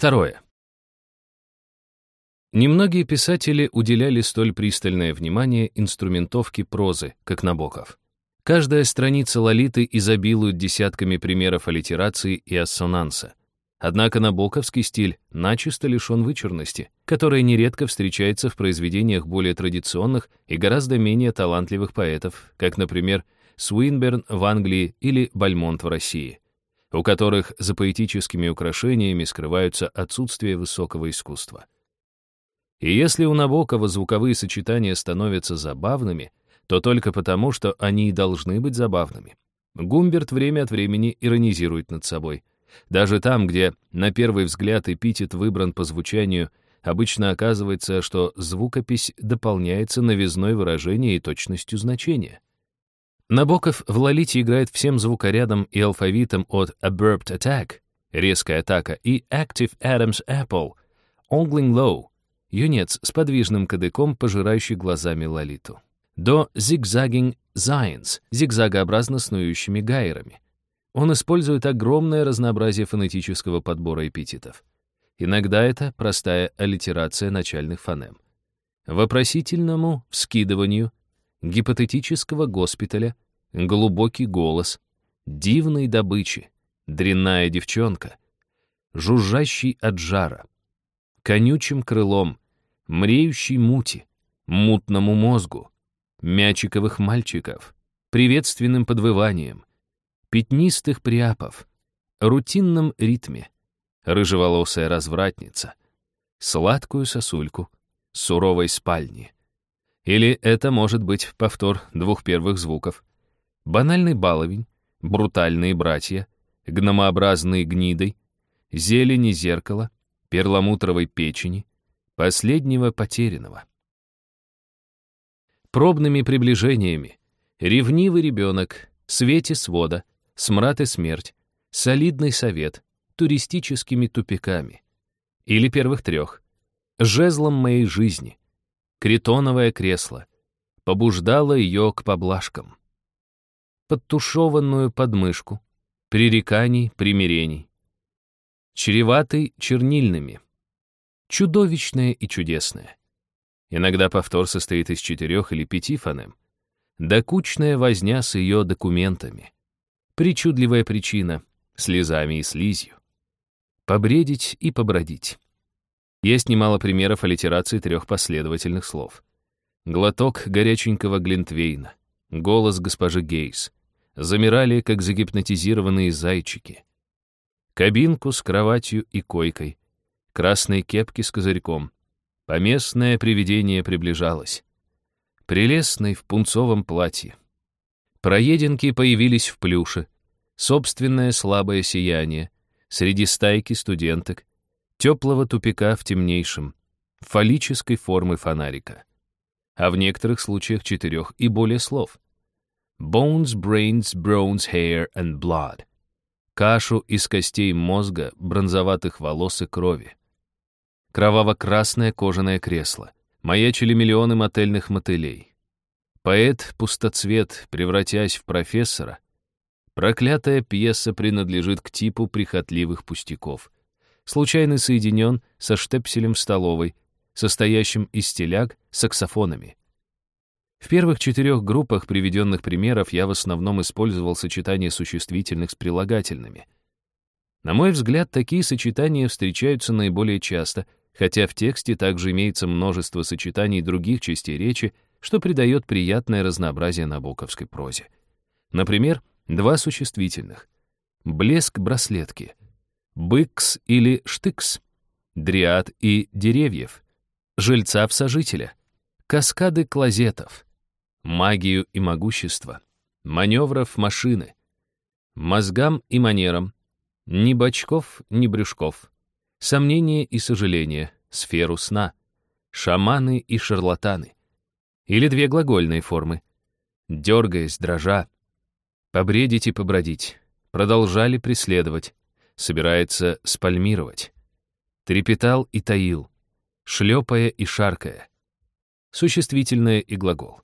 Второе. Немногие писатели уделяли столь пристальное внимание инструментовке прозы, как Набоков. Каждая страница Лолиты изобилует десятками примеров аллитерации и ассонанса. Однако набоковский стиль начисто лишен вычурности, которая нередко встречается в произведениях более традиционных и гораздо менее талантливых поэтов, как, например, Суинберн в Англии или Бальмонт в России, у которых за поэтическими украшениями скрываются отсутствие высокого искусства. И если у Набокова звуковые сочетания становятся забавными, то только потому, что они и должны быть забавными. Гумберт время от времени иронизирует над собой. Даже там, где на первый взгляд эпитет выбран по звучанию, обычно оказывается, что звукопись дополняется новизной выражения и точностью значения. Набоков в «Лолите» играет всем звукорядом и алфавитом от «abrupt attack» — резкая атака, и «active Adam's apple» — «ongling low» юнец с подвижным кадыком, пожирающий глазами Лолиту, до zigzagging giants, зигзагообразно снующими гайерами. Он использует огромное разнообразие фонетического подбора эпитетов. Иногда это простая аллитерация начальных фонем. Вопросительному вскидыванию, гипотетического госпиталя, глубокий голос, дивной добычи, дрянная девчонка, жужжащий от жара, конючим крылом, мреющей мути, мутному мозгу, мячиковых мальчиков, приветственным подвыванием, пятнистых приапов, рутинном ритме, рыжеволосая развратница, сладкую сосульку, суровой спальни. Или это может быть повтор двух первых звуков. Банальный баловень, брутальные братья, гномообразные гнидой, зелени зеркала, перламутровой печени, последнего потерянного. Пробными приближениями ревнивый ребенок, свете свода, смрад и смерть, солидный совет, туристическими тупиками. Или первых трех. Жезлом моей жизни. Критоновое кресло. Побуждало ее к поблажкам. Подтушеванную подмышку. Пререканий, примирений. Чреватый чернильными чудовищное и чудесное. Иногда повтор состоит из четырех или пяти фонем. Докучная возня с ее документами. Причудливая причина — слезами и слизью. Побредить и побродить. Есть немало примеров аллитерации трех последовательных слов. Глоток горяченького глинтвейна, голос госпожи Гейс. Замирали, как загипнотизированные зайчики. Кабинку с кроватью и койкой, красной кепки с козырьком. Поместное привидение приближалось. Прелестный в пунцовом платье. Проеденки появились в плюше. Собственное слабое сияние. Среди стайки студенток. Теплого тупика в темнейшем. Фаллической формы фонарика. А в некоторых случаях четырех и более слов. Bones, brains, bronze, hair and blood. Кашу из костей мозга, бронзоватых волос и крови кроваво-красное кожаное кресло. Маячили миллионы мотельных мотылей. Поэт пустоцвет, превратясь в профессора. Проклятая пьеса принадлежит к типу прихотливых пустяков. Случайно соединен со штепселем столовой, состоящим из стиляг саксофонами. В первых четырех группах приведенных примеров я в основном использовал сочетание существительных с прилагательными. На мой взгляд, такие сочетания встречаются наиболее часто — хотя в тексте также имеется множество сочетаний других частей речи, что придает приятное разнообразие набоковской прозе. Например, два существительных. Блеск браслетки. Быкс или штыкс. Дриад и деревьев. Жильца-всожителя. Каскады клозетов. Магию и могущество. Маневров машины. Мозгам и манерам. Ни бочков, ни брюшков. Сомнение и сожаление, сферу сна, шаманы и шарлатаны. Или две глагольные формы. Дергаясь, дрожа. Побредить и побродить. Продолжали преследовать. Собирается спальмировать. Трепетал и таил. Шлепая и шаркая. Существительное и глагол.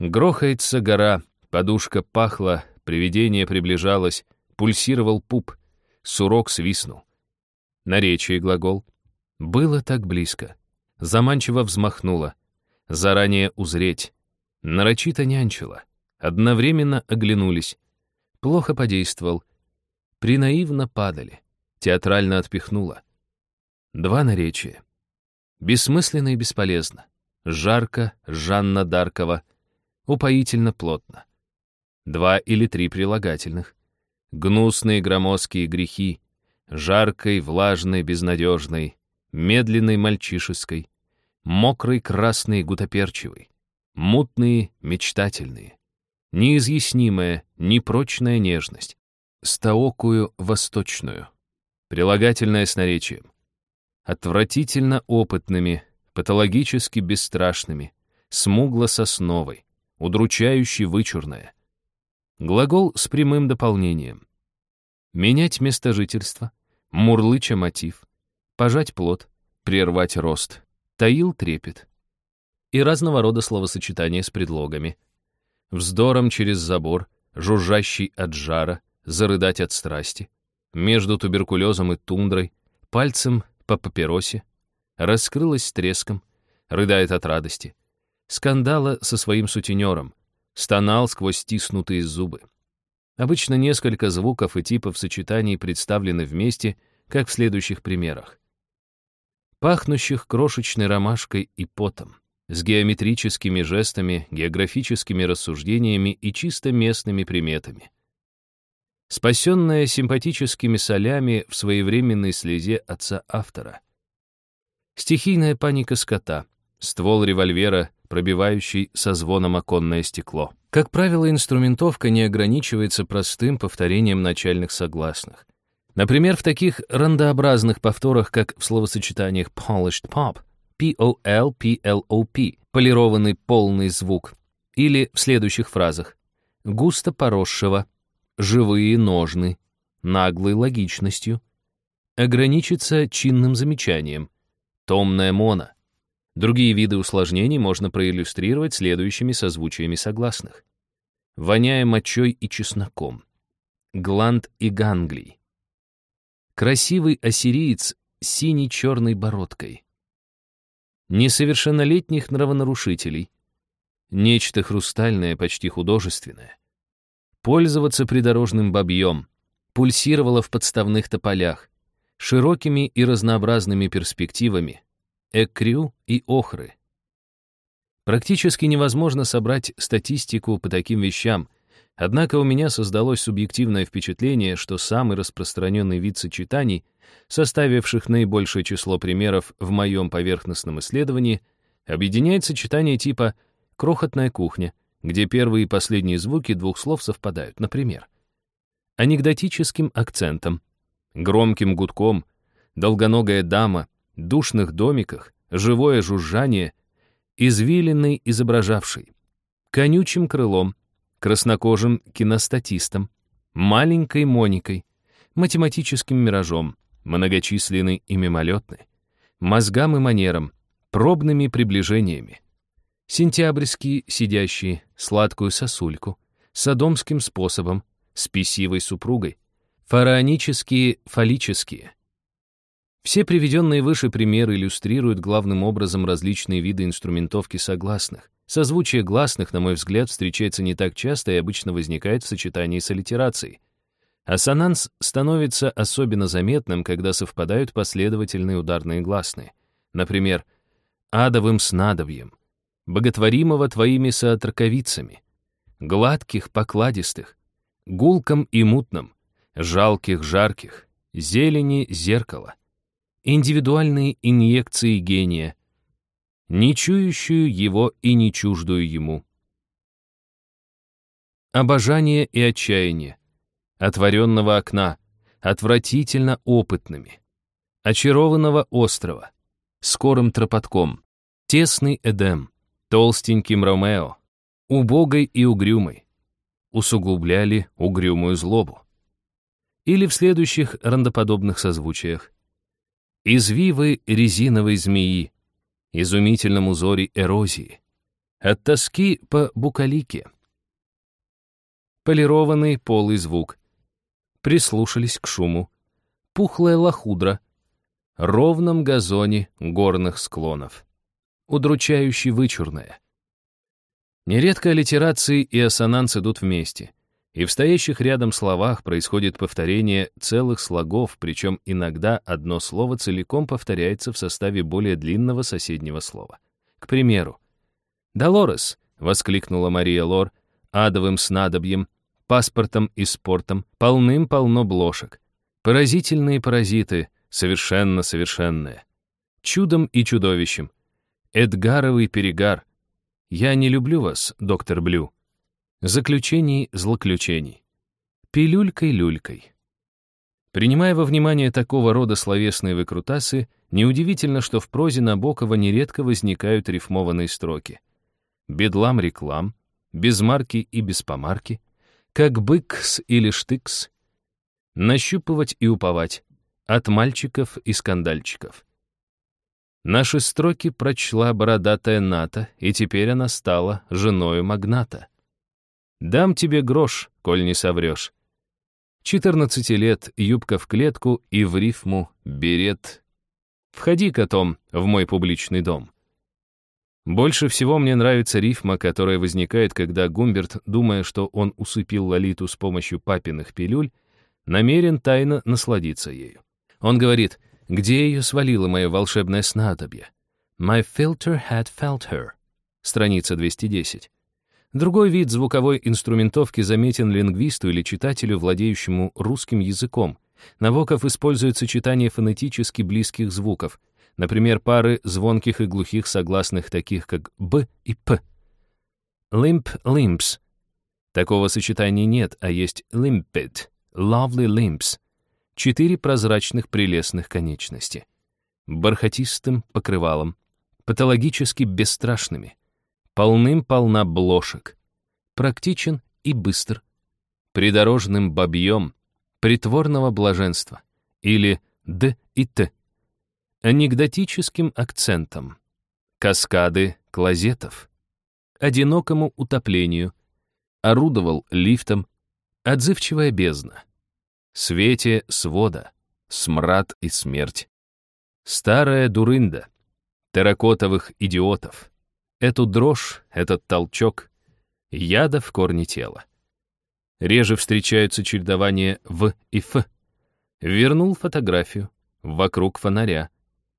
Грохается гора, подушка пахла, привидение приближалось, пульсировал пуп, сурок свистнул. Наречие глагол. Было так близко. Заманчиво взмахнуло. Заранее узреть. Нарочито нянчило. Одновременно оглянулись. Плохо подействовал. Принаивно падали. Театрально отпихнуло. Два наречия. Бессмысленно и бесполезно. Жарко, Жанна Даркова. Упоительно плотно. Два или три прилагательных. Гнусные громоздкие грехи. Жаркой, влажной, безнадежной. Медленной, мальчишеской. Мокрой, красной, гутоперчивой. Мутные, мечтательные. Неизъяснимая, непрочная нежность. Стаокую восточную. Прилагательное с наречием. Отвратительно опытными, патологически бесстрашными, смугло-сосновой, удручающе вычурная. Глагол с прямым дополнением. Менять место жительства, мурлыча мотив, пожать плод, прервать рост, таил трепет. И разного рода словосочетания с предлогами. Вздором через забор, жужжащий от жара, зарыдать от страсти, между туберкулезом и тундрой, пальцем по папиросе, раскрылась с треском, рыдает от радости. Скандала со своим сутенером, стонал сквозь стиснутые зубы. Обычно несколько звуков и типов сочетаний представлены вместе, как в следующих примерах. Пахнущих крошечной ромашкой и потом, с геометрическими жестами, географическими рассуждениями и чисто местными приметами. Спасенная симпатическими солями в своевременной слезе отца-автора — Стихийная паника скота, ствол револьвера, пробивающий со звоном оконное стекло. Как правило, инструментовка не ограничивается простым повторением начальных согласных. Например, в таких рандообразных повторах, как в словосочетаниях polished pop, P-O-L-P-L-O-P, полированный полный звук, или в следующих фразах густо поросшего, живые ножны, наглой логичностью, ограничится чинным замечанием, Томная мона. Другие виды усложнений можно проиллюстрировать следующими созвучиями согласных. Воняя мочой и чесноком. Гланд и ганглий. Красивый ассириец с синей-черной бородкой. Несовершеннолетних нравонарушителей. Нечто хрустальное, почти художественное. Пользоваться придорожным бобьем. Пульсировало в подставных тополях широкими и разнообразными перспективами, экрю и охры. Практически невозможно собрать статистику по таким вещам, однако у меня создалось субъективное впечатление, что самый распространенный вид сочетаний, составивших наибольшее число примеров в моем поверхностном исследовании, объединяет сочетание типа «крохотная кухня», где первые и последние звуки двух слов совпадают, например, анекдотическим акцентом, Громким гудком, долгоногая дама, душных домиках, живое жужжание, извилиной изображавший, конючим крылом, краснокожим киностатистом, маленькой Моникой, математическим миражом, многочисленный и мимолетный, мозгам и манерам, пробными приближениями, сентябрьские сидящие, сладкую сосульку, садомским способом, спесивой супругой, Фараонические, фаллические. Все приведенные выше примеры иллюстрируют главным образом различные виды инструментовки согласных. Созвучие гласных, на мой взгляд, встречается не так часто и обычно возникает в сочетании с аллитерацией. Ассонанс становится особенно заметным, когда совпадают последовательные ударные гласные. Например, «адовым снадобьем», «боготворимого твоими соотраковицами», «гладких, покладистых», «гулком и мутным», жалких, жарких, зелени зеркала, индивидуальные инъекции гения, не чующую его и не чуждую ему. Обожание и отчаяние, отворенного окна, отвратительно опытными, очарованного острова, скорым тропотком, тесный Эдем, толстеньким Ромео, убогой и угрюмой, усугубляли угрюмую злобу или в следующих рандоподобных созвучиях. Извивы резиновой змеи, изумительном узоре эрозии, от тоски по букалике. Полированный полый звук. Прислушались к шуму. Пухлая лохудра, ровном газоне горных склонов. Удручающе вычурная. Нередко аллитерации и ассонанс идут вместе, и в стоящих рядом словах происходит повторение целых слогов, причем иногда одно слово целиком повторяется в составе более длинного соседнего слова. К примеру, «Долорес», — воскликнула Мария Лор, адовым снадобьем, паспортом и спортом, полным-полно блошек. Поразительные паразиты, совершенно совершенные. Чудом и чудовищем. Эдгаровый перегар. Я не люблю вас, доктор Блю. Заключений злоключений. Пилюлькой-люлькой. Принимая во внимание такого рода словесные выкрутасы, неудивительно, что в прозе Набокова нередко возникают рифмованные строки. Бедлам-реклам, без марки и без помарки, как быкс или штыкс, нащупывать и уповать, от мальчиков и скандальчиков. Наши строки прочла бородатая Ната, и теперь она стала женою магната. Дам тебе грош, коль не соврешь. 14 лет, юбка в клетку и в рифму берет. Входи, котом, в мой публичный дом. Больше всего мне нравится рифма, которая возникает, когда Гумберт, думая, что он усыпил Лолиту с помощью папиных пилюль, намерен тайно насладиться ею. Он говорит — где ее свалило мое волшебное снадобье? My filter had felt her. Страница 210. Другой вид звуковой инструментовки заметен лингвисту или читателю, владеющему русским языком. Набоков использует сочетание фонетически близких звуков, например, пары звонких и глухих согласных, таких как «б» и «п». Limp limps. Такого сочетания нет, а есть limpid, lovely limps четыре прозрачных прелестных конечности. Бархатистым покрывалом, патологически бесстрашными, полным-полна блошек, практичен и быстр, придорожным бобьем, притворного блаженства, или «д» и «т», анекдотическим акцентом, каскады клозетов, одинокому утоплению, орудовал лифтом, отзывчивая бездна свете свода, смрад и смерть. Старая дурында, терракотовых идиотов. Эту дрожь, этот толчок, яда в корне тела. Реже встречаются чередования «в» и «ф». Вернул фотографию, вокруг фонаря,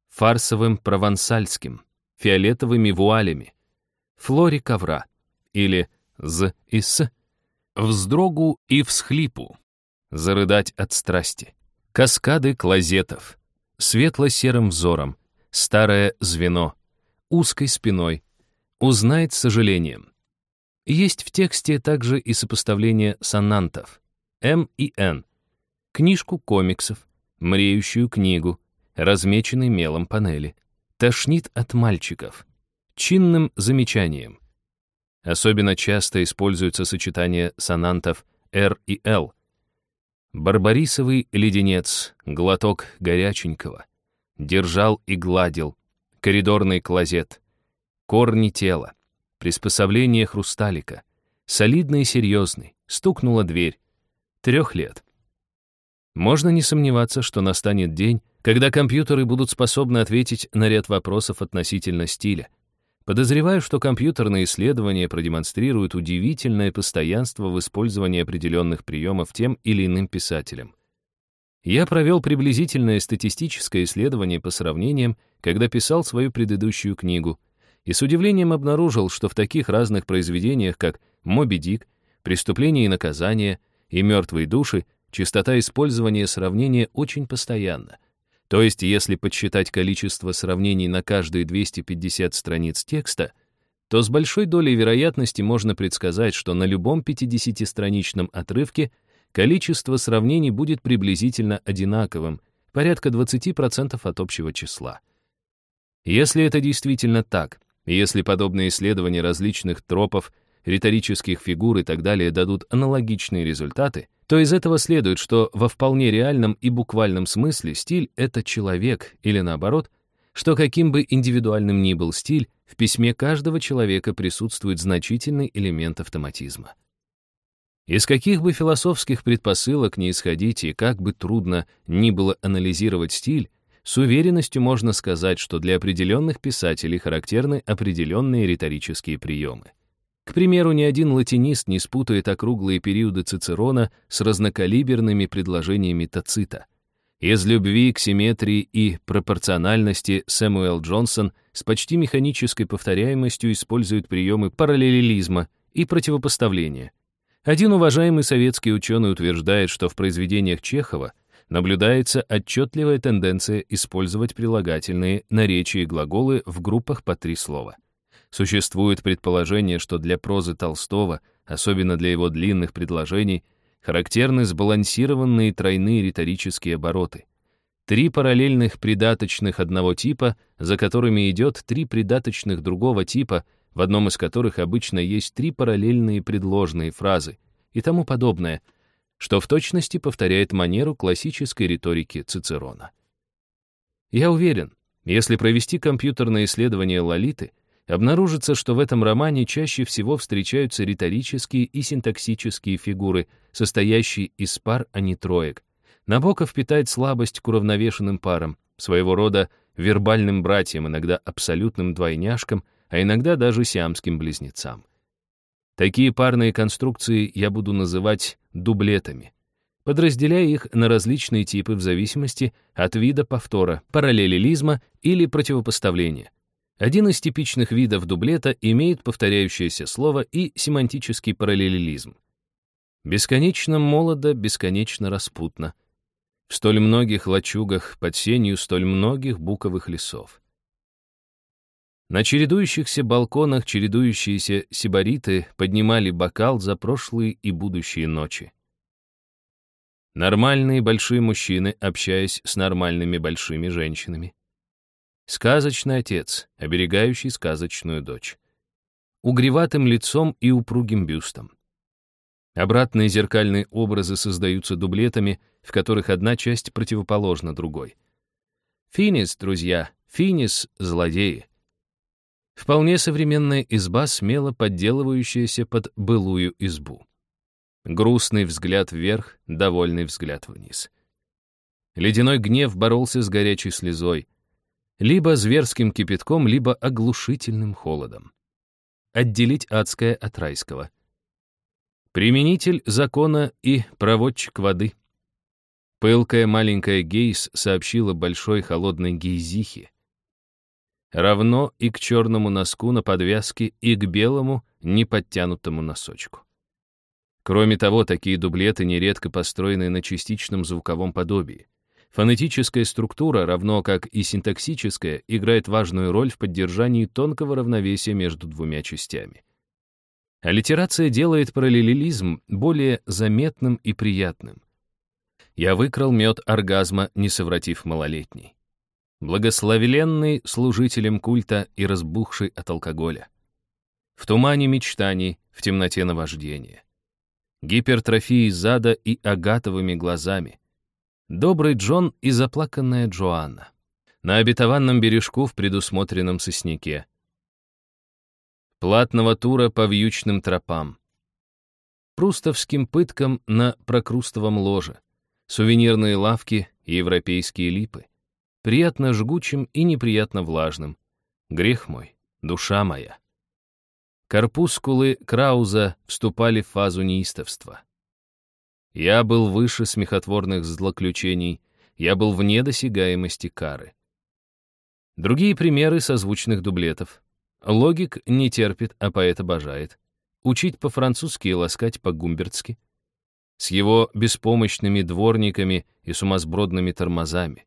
фарсовым провансальским, фиолетовыми вуалями, флоре ковра или «з» и «с», вздрогу и всхлипу, зарыдать от страсти. Каскады клозетов, светло-серым взором, старое звено, узкой спиной, узнает с сожалением. Есть в тексте также и сопоставление сонантов. М и Н, книжку комиксов, мреющую книгу, размеченный мелом панели, тошнит от мальчиков, чинным замечанием. Особенно часто используется сочетание сонантов R и L, Барбарисовый леденец, глоток горяченького. Держал и гладил. Коридорный клозет. Корни тела. Приспособление хрусталика. Солидный и серьезный. Стукнула дверь. Трех лет. Можно не сомневаться, что настанет день, когда компьютеры будут способны ответить на ряд вопросов относительно стиля, Подозреваю, что компьютерные исследования продемонстрируют удивительное постоянство в использовании определенных приемов тем или иным писателем. Я провел приблизительное статистическое исследование по сравнениям, когда писал свою предыдущую книгу, и с удивлением обнаружил, что в таких разных произведениях, как «Моби Дик», «Преступление и наказание» и «Мертвые души» частота использования сравнения очень постоянна. То есть, если подсчитать количество сравнений на каждые 250 страниц текста, то с большой долей вероятности можно предсказать, что на любом 50-страничном отрывке количество сравнений будет приблизительно одинаковым, порядка 20% от общего числа. Если это действительно так, если подобные исследования различных тропов, риторических фигур и так далее дадут аналогичные результаты, то из этого следует, что во вполне реальном и буквальном смысле стиль — это человек, или наоборот, что каким бы индивидуальным ни был стиль, в письме каждого человека присутствует значительный элемент автоматизма. Из каких бы философских предпосылок не исходить и как бы трудно ни было анализировать стиль, с уверенностью можно сказать, что для определенных писателей характерны определенные риторические приемы. К примеру, ни один латинист не спутает округлые периоды Цицерона с разнокалиберными предложениями Тацита. Из любви к симметрии и пропорциональности Сэмуэл Джонсон с почти механической повторяемостью использует приемы параллелизма и противопоставления. Один уважаемый советский ученый утверждает, что в произведениях Чехова наблюдается отчетливая тенденция использовать прилагательные наречия и глаголы в группах по три слова. Существует предположение, что для прозы Толстого, особенно для его длинных предложений, характерны сбалансированные тройные риторические обороты. Три параллельных придаточных одного типа, за которыми идет три придаточных другого типа, в одном из которых обычно есть три параллельные предложные фразы и тому подобное, что в точности повторяет манеру классической риторики Цицерона. Я уверен, если провести компьютерное исследование Лолиты — обнаружится, что в этом романе чаще всего встречаются риторические и синтаксические фигуры, состоящие из пар, а не троек. Набоков питает слабость к уравновешенным парам, своего рода вербальным братьям, иногда абсолютным двойняшкам, а иногда даже сиамским близнецам. Такие парные конструкции я буду называть дублетами, подразделяя их на различные типы в зависимости от вида повтора, параллелизма или противопоставления. Один из типичных видов дублета имеет повторяющееся слово и семантический параллелизм. Бесконечно молодо, бесконечно распутно. В столь многих лачугах под сенью столь многих буковых лесов. На чередующихся балконах чередующиеся сибариты поднимали бокал за прошлые и будущие ночи. Нормальные большие мужчины, общаясь с нормальными большими женщинами. Сказочный отец, оберегающий сказочную дочь. Угреватым лицом и упругим бюстом. Обратные зеркальные образы создаются дублетами, в которых одна часть противоположна другой. Финис, друзья, финис — злодеи. Вполне современная изба, смело подделывающаяся под былую избу. Грустный взгляд вверх, довольный взгляд вниз. Ледяной гнев боролся с горячей слезой, либо зверским кипятком, либо оглушительным холодом. Отделить адское от райского. Применитель закона и проводчик воды. Пылкая маленькая гейс сообщила большой холодной гейзихе. Равно и к черному носку на подвязке, и к белому, неподтянутому носочку. Кроме того, такие дублеты нередко построены на частичном звуковом подобии. Фонетическая структура, равно как и синтаксическая, играет важную роль в поддержании тонкого равновесия между двумя частями. Аллитерация делает параллелизм более заметным и приятным. Я выкрал мед оргазма, не совратив малолетний. Благословленный служителем культа и разбухший от алкоголя. В тумане мечтаний, в темноте наваждения. Гипертрофии зада и агатовыми глазами — Добрый Джон и заплаканная Джоанна. На обетованном бережку в предусмотренном сосняке. Платного тура по вьючным тропам. Прустовским пыткам на прокрустовом ложе. Сувенирные лавки и европейские липы. Приятно жгучим и неприятно влажным. Грех мой, душа моя. Корпускулы Крауза вступали в фазу неистовства. Я был выше смехотворных злоключений, я был вне досягаемости кары. Другие примеры созвучных дублетов. Логик не терпит, а поэт обожает. Учить по-французски и ласкать по-гумбертски. С его беспомощными дворниками и сумасбродными тормозами.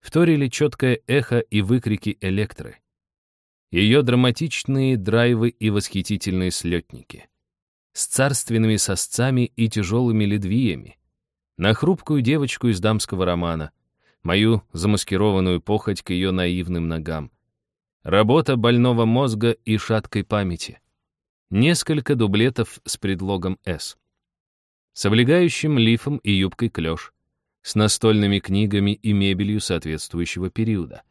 Вторили четкое эхо и выкрики электры. Ее драматичные драйвы и восхитительные слетники с царственными сосцами и тяжелыми ледвиями, на хрупкую девочку из дамского романа, мою замаскированную похоть к ее наивным ногам, работа больного мозга и шаткой памяти, несколько дублетов с предлогом «С», с облегающим лифом и юбкой клеш, с настольными книгами и мебелью соответствующего периода,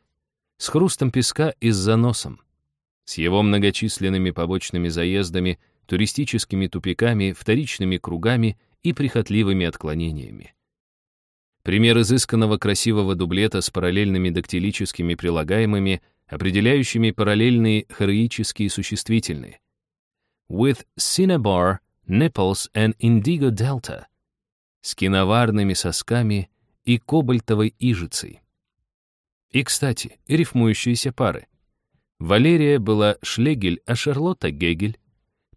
с хрустом песка и с заносом, с его многочисленными побочными заездами — туристическими тупиками, вторичными кругами и прихотливыми отклонениями. Пример изысканного красивого дублета с параллельными дактилическими прилагаемыми, определяющими параллельные хореические существительные. With cinnabar, nipples and indigo delta. С киноварными сосками и кобальтовой ижицей. И, кстати, рифмующиеся пары. Валерия была Шлегель, а Шарлотта — Гегель.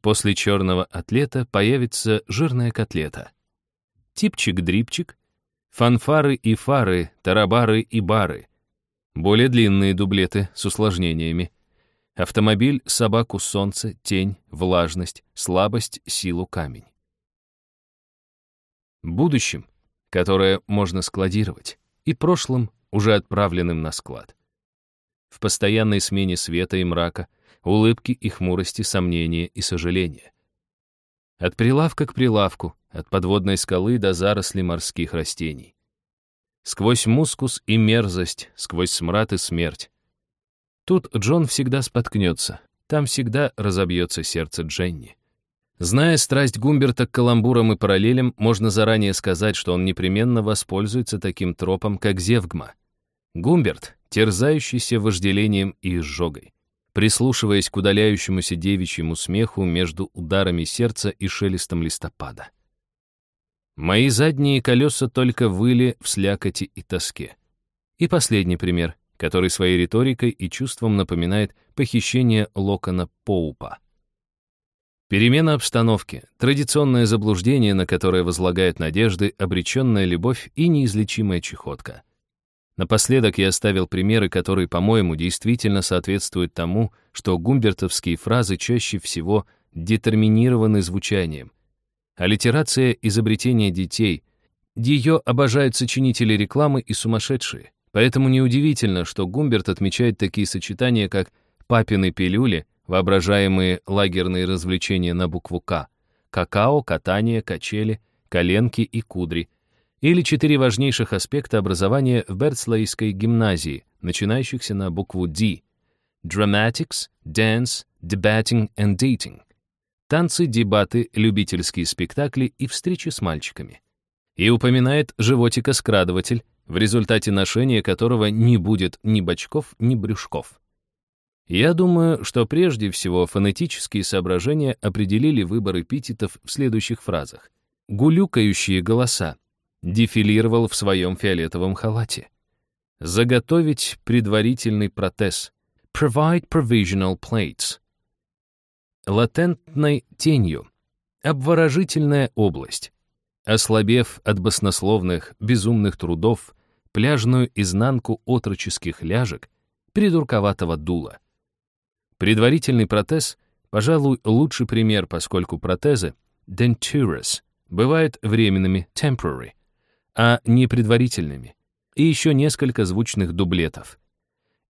После черного атлета появится жирная котлета. Типчик-дрипчик, фанфары и фары, тарабары и бары. Более длинные дублеты с усложнениями. Автомобиль, собаку, солнце, тень, влажность, слабость, силу, камень. Будущим, которое можно складировать, и прошлым, уже отправленным на склад. В постоянной смене света и мрака, улыбки и хмурости, сомнения и сожаления. От прилавка к прилавку, от подводной скалы до зарослей морских растений. Сквозь мускус и мерзость, сквозь смрад и смерть. Тут Джон всегда споткнется, там всегда разобьется сердце Дженни. Зная страсть Гумберта к каламбурам и параллелям, можно заранее сказать, что он непременно воспользуется таким тропом, как Зевгма. Гумберт, терзающийся вожделением и изжогой, прислушиваясь к удаляющемуся девичьему смеху между ударами сердца и шелестом листопада. Мои задние колеса только выли в слякоти и тоске. И последний пример, который своей риторикой и чувством напоминает похищение Локона Поупа. Перемена обстановки, традиционное заблуждение, на которое возлагают надежды, обреченная любовь и неизлечимая чехотка. Напоследок я оставил примеры, которые, по-моему, действительно соответствуют тому, что гумбертовские фразы чаще всего детерминированы звучанием. Аллитерация — изобретение детей. Ее обожают сочинители рекламы и сумасшедшие. Поэтому неудивительно, что Гумберт отмечает такие сочетания, как «папины пилюли», воображаемые лагерные развлечения на букву «К», какао, катание, качели, коленки и кудри, или четыре важнейших аспекта образования в Берцлейской гимназии, начинающихся на букву «Д» — dramatics, dance, debating and dating. Танцы, дебаты, любительские спектакли и встречи с мальчиками. И упоминает животика-скрадыватель, в результате ношения которого не будет ни бочков, ни брюшков. Я думаю, что прежде всего фонетические соображения определили выбор эпитетов в следующих фразах. Гулюкающие голоса. Дефилировал в своем фиолетовом халате. Заготовить предварительный протез. Provide provisional plates. Латентной тенью. Обворожительная область. Ослабев от баснословных, безумных трудов, пляжную изнанку отроческих ляжек, придурковатого дула. Предварительный протез, пожалуй, лучший пример, поскольку протезы, dentures, бывают временными, temporary, а не предварительными. И еще несколько звучных дублетов.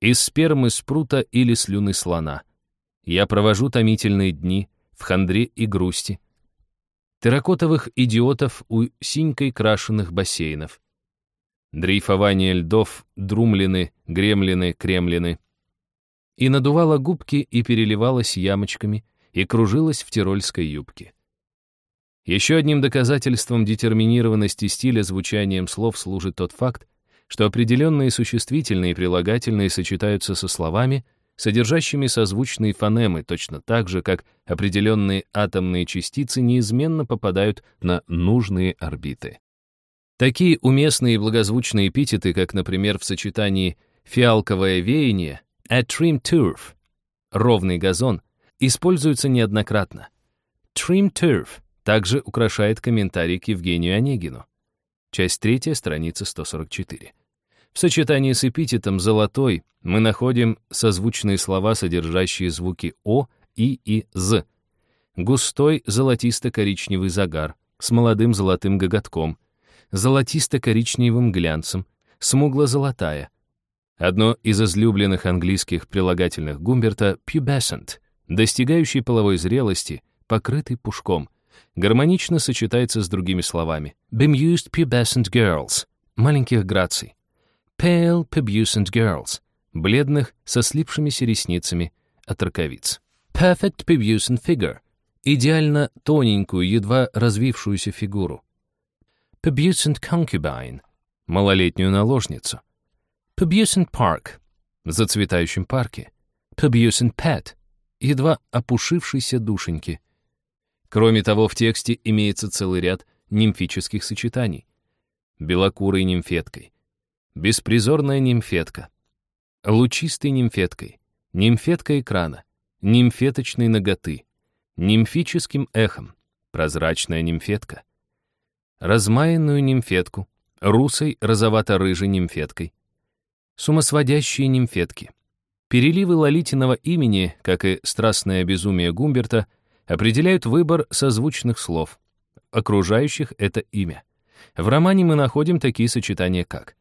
Из спермы спрута или слюны слона. Я провожу томительные дни в хандре и грусти. Терракотовых идиотов у синькой крашенных бассейнов. Дрейфование льдов, друмлины, гремлины, кремлины — и надувала губки и переливалась ямочками, и кружилась в тирольской юбке. Еще одним доказательством детерминированности стиля звучанием слов служит тот факт, что определенные существительные и прилагательные сочетаются со словами, содержащими созвучные фонемы, точно так же, как определенные атомные частицы неизменно попадают на нужные орбиты. Такие уместные и благозвучные эпитеты, как, например, в сочетании «фиалковое веяние», A trim turf — ровный газон — используется неоднократно. Trim turf также украшает комментарий к Евгению Онегину. Часть третья, страница 144. В сочетании с эпитетом «золотой» мы находим созвучные слова, содержащие звуки «о», «и» и «з». Густой золотисто-коричневый загар с молодым золотым гоготком, золотисто-коричневым глянцем, смугло-золотая, Одно из излюбленных английских прилагательных Гумберта — pubescent, достигающий половой зрелости, покрытый пушком, гармонично сочетается с другими словами. Bemused pubescent girls — маленьких граций. Pale pubescent girls — бледных со слипшимися ресницами от раковиц. Perfect pubescent figure — идеально тоненькую, едва развившуюся фигуру. Pubescent concubine — малолетнюю наложницу. Pubescent Park — в зацветающем парке. Pubescent Pet — едва опушившейся душеньки. Кроме того, в тексте имеется целый ряд нимфических сочетаний. Белокурой нимфеткой, беспризорная нимфетка, лучистой нимфеткой, нимфеткой экрана, нимфеточной ноготы, нимфическим эхом, прозрачная нимфетка, размаянную нимфетку, русой розовато-рыжей нимфеткой, сумасводящие нимфетки. Переливы лолитиного имени, как и страстное безумие Гумберта, определяют выбор созвучных слов, окружающих это имя. В романе мы находим такие сочетания, как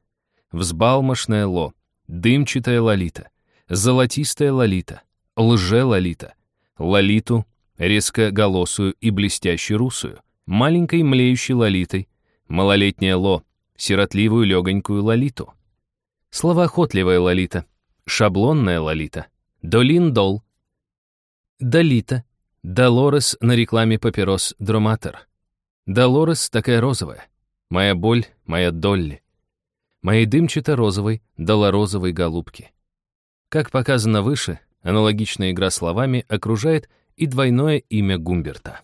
«взбалмошная ло», «дымчатая лолита», «золотистая лолита», «лже-лолита», «лолиту», резкоголосую и блестящую русую, маленькой млеющей лолитой, малолетняя ло, сиротливую легонькую лолиту. Словоохотливая лолита, шаблонная лолита, долин-дол, долита, Долорес на рекламе папирос Дроматер. Долорес такая розовая. Моя боль, моя Долли. Моей дымчато-розовой, долорозовой голубки. Как показано выше, аналогичная игра словами окружает и двойное имя Гумберта.